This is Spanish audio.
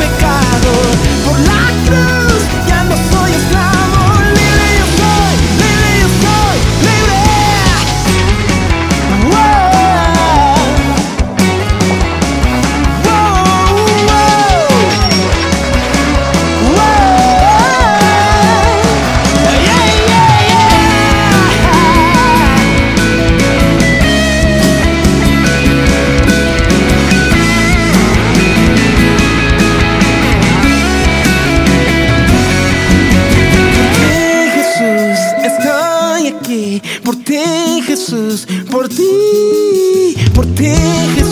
pecado. Por ti, por ti Jesús,